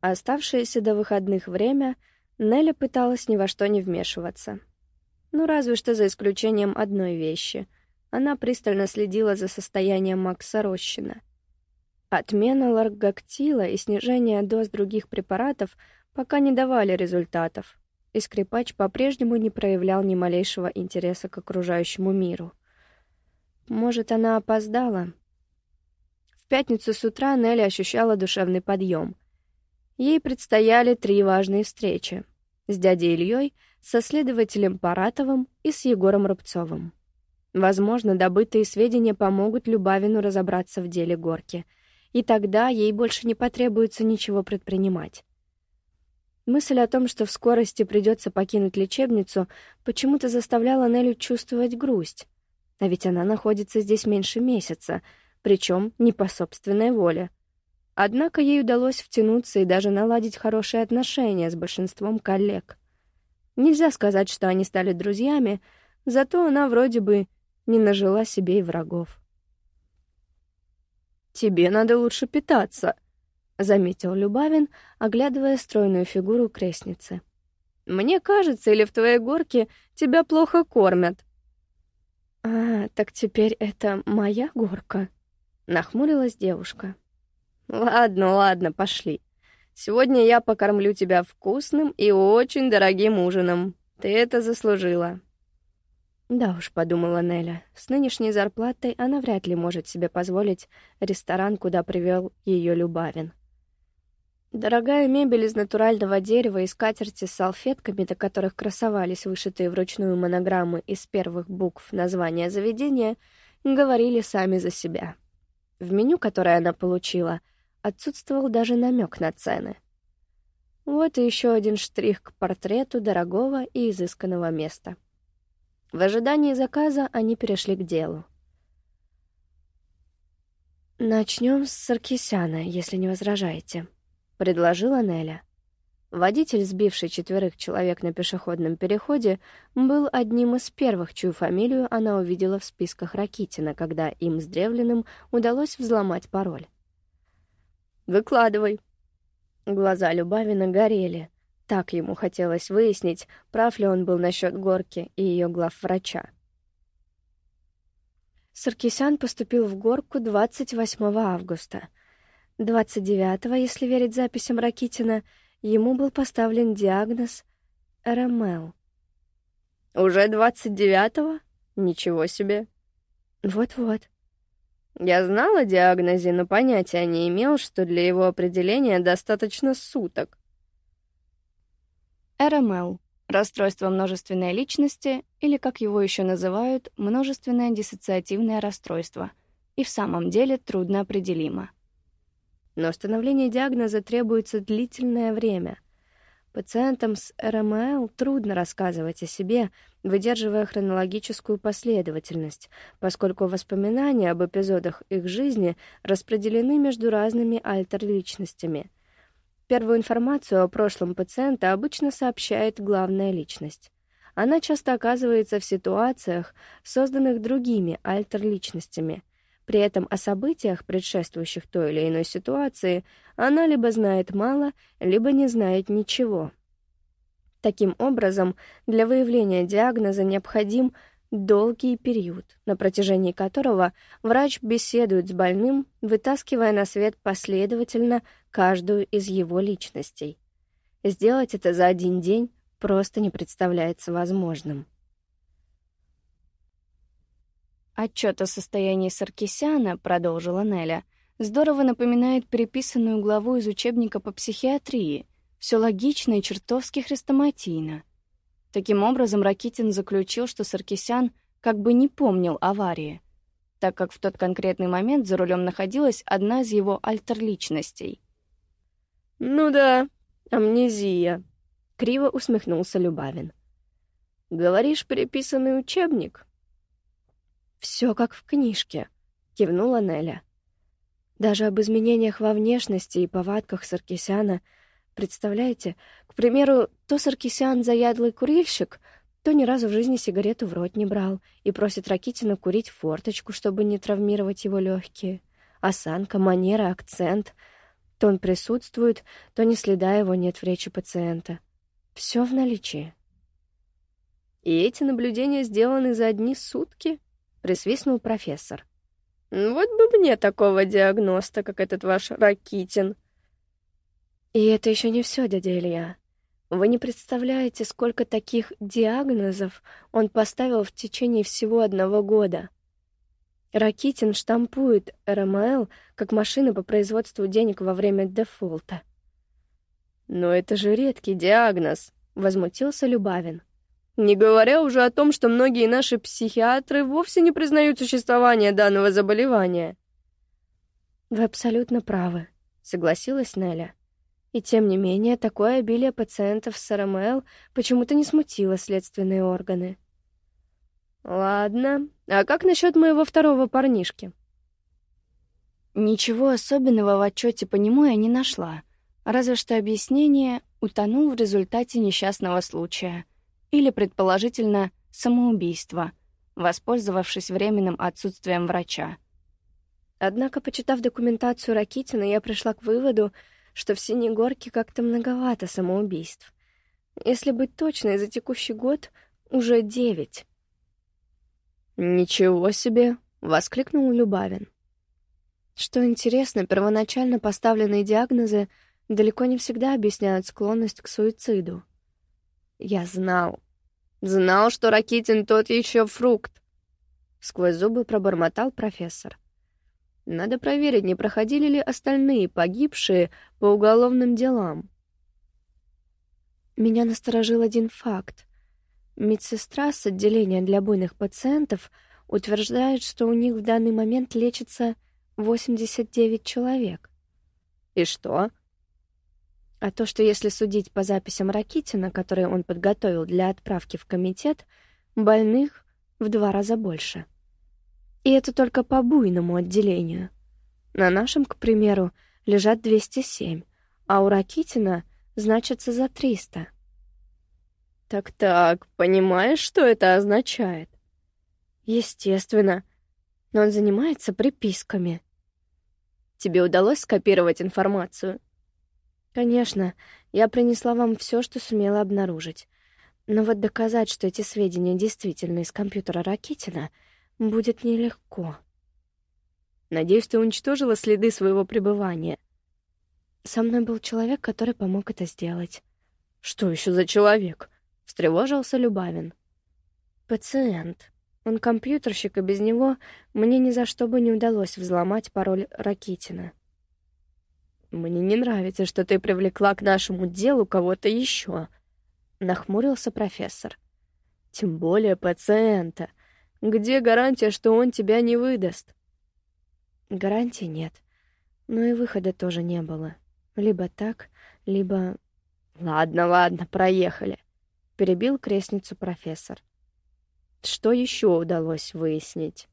Оставшееся до выходных время Нелли пыталась ни во что не вмешиваться. Ну, разве что за исключением одной вещи. Она пристально следила за состоянием Макса Рощина. Отмена ларгактила и снижение доз других препаратов пока не давали результатов, и скрипач по-прежнему не проявлял ни малейшего интереса к окружающему миру. Может, она опоздала? В пятницу с утра Нелли ощущала душевный подъем — Ей предстояли три важные встречи с дядей Ильей, со следователем Паратовым и с Егором Рубцовым. Возможно, добытые сведения помогут Любавину разобраться в деле Горки, и тогда ей больше не потребуется ничего предпринимать. Мысль о том, что в скорости придется покинуть лечебницу, почему-то заставляла Нелю чувствовать грусть. А ведь она находится здесь меньше месяца, причем не по собственной воле. Однако ей удалось втянуться и даже наладить хорошие отношения с большинством коллег. Нельзя сказать, что они стали друзьями, зато она вроде бы не нажила себе и врагов. «Тебе надо лучше питаться», — заметил Любавин, оглядывая стройную фигуру крестницы. «Мне кажется, или в твоей горке тебя плохо кормят». «А, так теперь это моя горка?» — нахмурилась девушка. Ладно, ладно, пошли. Сегодня я покормлю тебя вкусным и очень дорогим ужином. Ты это заслужила. Да уж, подумала Неля. С нынешней зарплатой она вряд ли может себе позволить ресторан, куда привел ее Любавин. Дорогая мебель из натурального дерева и скатерти с салфетками, до которых красовались вышитые вручную монограммы из первых букв названия заведения, говорили сами за себя. В меню, которое она получила — отсутствовал даже намек на цены. Вот и еще один штрих к портрету дорогого и изысканного места. В ожидании заказа они перешли к делу. «Начнем с Саркисяна, если не возражаете», — предложила Неля. Водитель, сбивший четверых человек на пешеходном переходе, был одним из первых, чью фамилию она увидела в списках Ракитина, когда им с Древлиным удалось взломать пароль. Выкладывай». Глаза Любавина горели. Так ему хотелось выяснить, прав ли он был насчет горки и ее главврача. Саркисян поступил в горку 28 августа. 29-го, если верить записям Ракитина, ему был поставлен диагноз РМЛ. «Уже 29-го? Ничего себе!» «Вот-вот. Я знал о диагнозе, но понятия не имел, что для его определения достаточно суток. РМЛ — расстройство множественной личности, или, как его еще называют, множественное диссоциативное расстройство, и в самом деле трудно определимо. Но установление диагноза требуется длительное время — Пациентам с РМЛ трудно рассказывать о себе, выдерживая хронологическую последовательность, поскольку воспоминания об эпизодах их жизни распределены между разными альтер-личностями. Первую информацию о прошлом пациента обычно сообщает главная личность. Она часто оказывается в ситуациях, созданных другими альтер-личностями, при этом о событиях, предшествующих той или иной ситуации, она либо знает мало, либо не знает ничего. Таким образом, для выявления диагноза необходим долгий период, на протяжении которого врач беседует с больным, вытаскивая на свет последовательно каждую из его личностей. Сделать это за один день просто не представляется возможным. Отчет о состоянии Саркисяна, продолжила Неля, здорово напоминает переписанную главу из учебника по психиатрии. Все логично и чертовски хрестоматийно. Таким образом, Ракитин заключил, что Саркисян как бы не помнил аварии, так как в тот конкретный момент за рулем находилась одна из его альтерличностей. «Ну да, амнезия», — криво усмехнулся Любавин. «Говоришь, переписанный учебник?» Все как в книжке, кивнула Неля. Даже об изменениях во внешности и повадках Саркисяна. Представляете, к примеру, то Саркисян заядлый курильщик, то ни разу в жизни сигарету в рот не брал и просит Ракитина курить форточку, чтобы не травмировать его легкие. Осанка, манера, акцент. То он присутствует, то ни следа его нет в речи пациента. Все в наличии. «И эти наблюдения сделаны за одни сутки?» — присвистнул профессор. «Вот бы мне такого диагноста, как этот ваш Ракитин». «И это еще не все, дядя Илья. Вы не представляете, сколько таких диагнозов он поставил в течение всего одного года. Ракитин штампует РМЛ как машина по производству денег во время дефолта. «Но это же редкий диагноз», — возмутился Любавин. «Не говоря уже о том, что многие наши психиатры вовсе не признают существование данного заболевания». «Вы абсолютно правы», — согласилась Неля. И тем не менее, такое обилие пациентов с РМЛ почему-то не смутило следственные органы. Ладно, а как насчет моего второго парнишки? Ничего особенного в отчете по нему я не нашла, разве что объяснение утонул в результате несчастного случая или, предположительно, самоубийства, воспользовавшись временным отсутствием врача. Однако, почитав документацию Ракитина, я пришла к выводу, что в Синей Горке как-то многовато самоубийств. Если быть точной, за текущий год уже девять. «Ничего себе!» — воскликнул Любавин. Что интересно, первоначально поставленные диагнозы далеко не всегда объясняют склонность к суициду. «Я знал. Знал, что Ракитин тот еще фрукт!» Сквозь зубы пробормотал профессор. «Надо проверить, не проходили ли остальные погибшие по уголовным делам». Меня насторожил один факт. Медсестра с отделения для буйных пациентов утверждает, что у них в данный момент лечится 89 человек. И что? А то, что если судить по записям Ракитина, которые он подготовил для отправки в комитет, больных в два раза больше. И это только по буйному отделению. На нашем, к примеру, лежат 207, а у Ракитина значится за 300. Так-так, понимаешь, что это означает? Естественно. Но он занимается приписками. Тебе удалось скопировать информацию? Конечно, я принесла вам все, что сумела обнаружить. Но вот доказать, что эти сведения действительно из компьютера Ракитина, будет нелегко. Надеюсь, ты уничтожила следы своего пребывания. Со мной был человек, который помог это сделать. Что еще за человек? встревожился Любавин. Пациент. Он компьютерщик, и без него мне ни за что бы не удалось взломать пароль Ракитина. Мне не нравится, что ты привлекла к нашему делу кого-то еще, нахмурился профессор. Тем более пациента. Где гарантия, что он тебя не выдаст? Гарантии нет. Но и выхода тоже не было. Либо так, либо... Ладно, ладно, проехали перебил крестницу профессор. Что еще удалось выяснить?